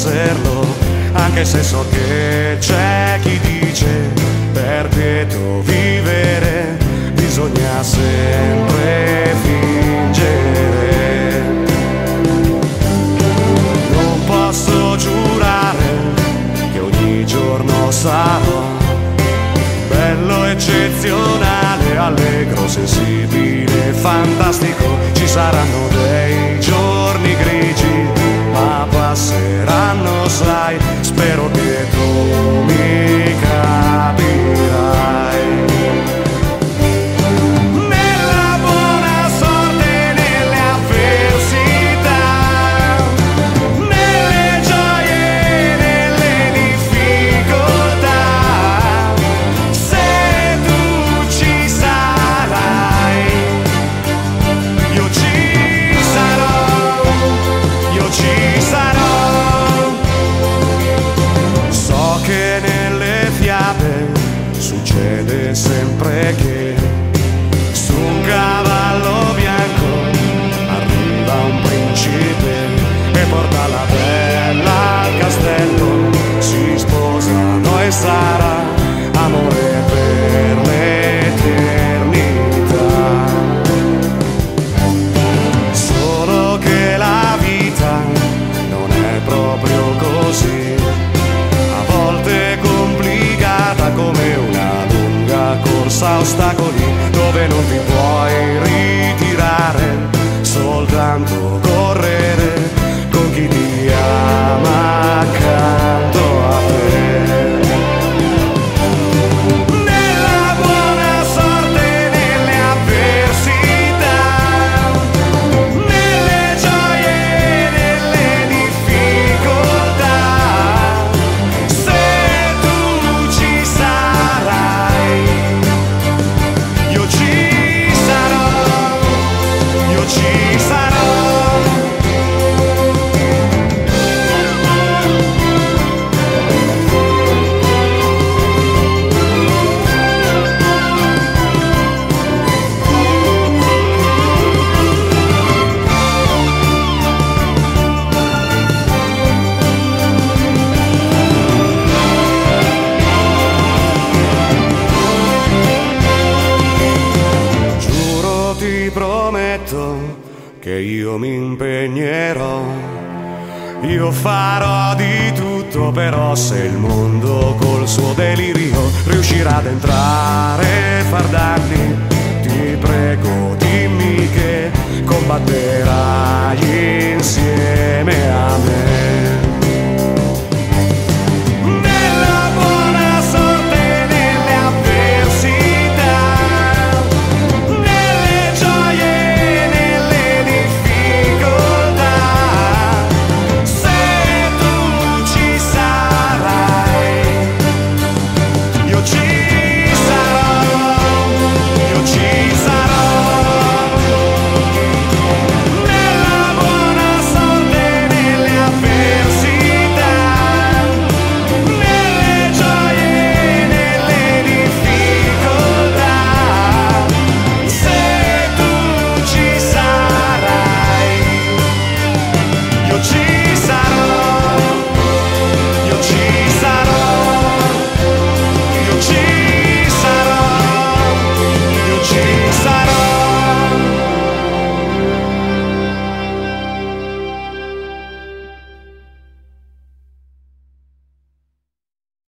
esserlo, anche se so che c'è chi dice per quieto vivere bisogna sempre fingere. Non posso giurare che ogni giorno sarò bello, eccezionale, allegro, sensibile, fantastico. Ci saranno dei passeranno, sai, sempre che su un cavallo bianco arriva un principe e porta la bella al castello, si sposano e sarà lunga corsa a ostacoli dove non ti puoi ritirare, soltanto correre io che io mi impegnerò. Io farò di tutto però se il mondo col suo delirio riuscirà ad entrare e far danni, ti prego dimmi che combatterò